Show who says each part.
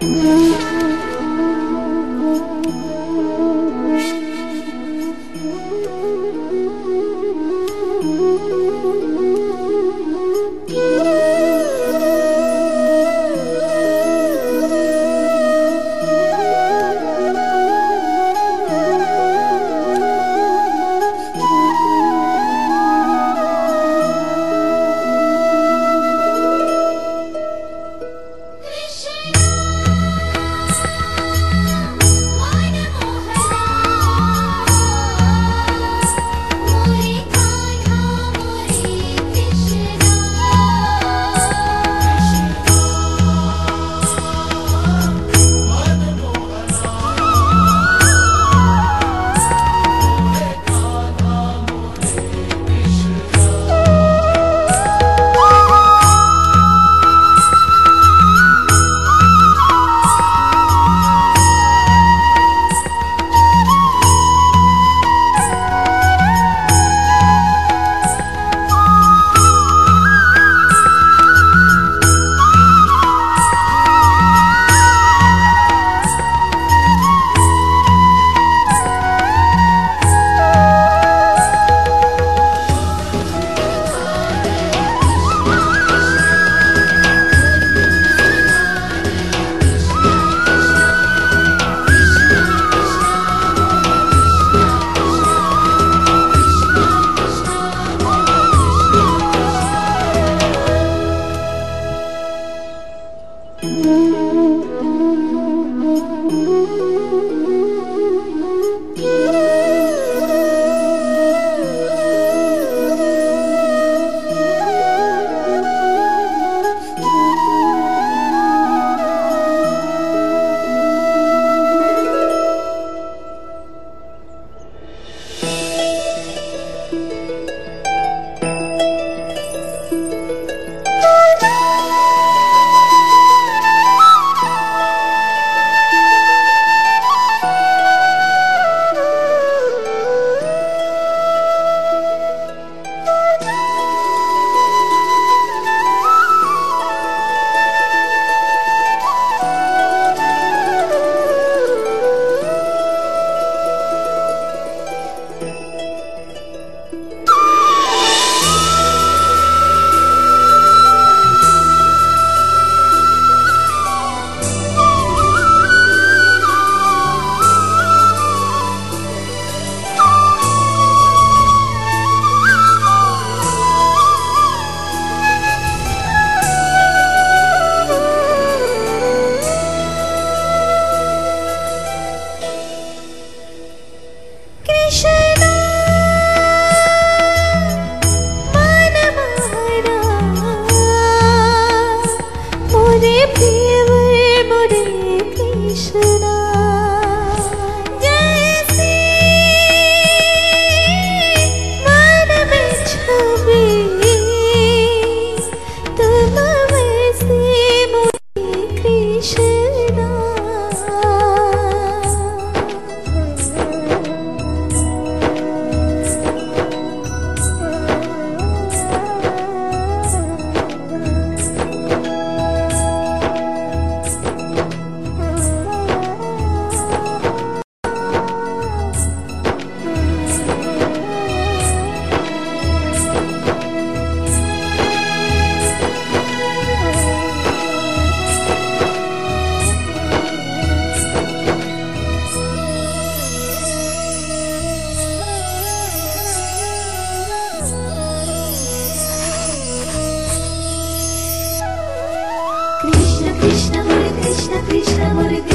Speaker 1: Krishna Krishna